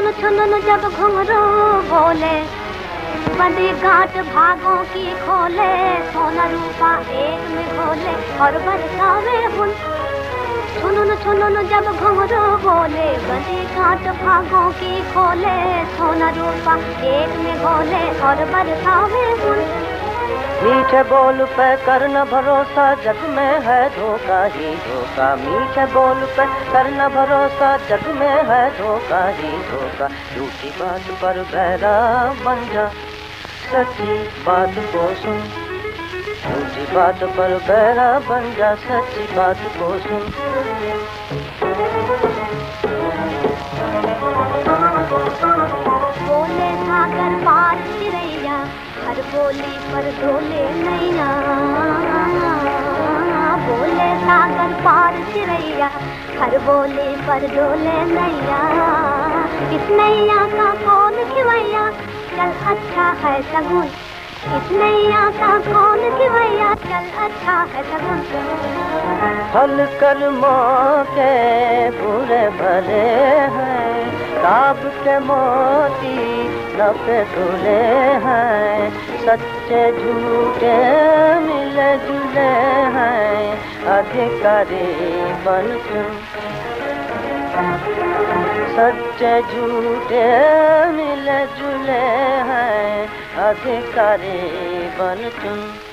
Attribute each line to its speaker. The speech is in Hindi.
Speaker 1: छुनुन सुन जब घुंघरू बोले, बंदी गांठ भागों की खोले, सोना रूपा एक में खोले और बरसावे हुन। सुन सुन जब घुंघरू बोले, बंदी गांठ भागों की खोले, सोना रूपा एक में खोले और बरसावे बुन
Speaker 2: मीठे बोल पे करना भरोसा, जग में है धोखा ही धोखा। मीठे बोल पे करना भरोसा, जग में है धोखा ही धोखा। झूठी बात पर बहरा बन जा सच्ची बात को सुन। झूठी बात पर बहरा बन जा सच्ची बात को सुन।
Speaker 1: हर बोली, पर डोले नैया बोले, सागर पार चिड़ैया हर बोली, पर डोले नैया। इस नैया का कौन खिवैया? चल अच्छा है सगुन। इस नैया का कौन खिवैया? चल अच्छा है सगुन।
Speaker 2: फल कर्मों के बुरे भले हैं। काब के मोती नफे धुले हैं। सच्चे झूठे मिले जुले हैं अधिकारी बन सच्चे झूठे मिल जुले हैं अधिकारी बन तुम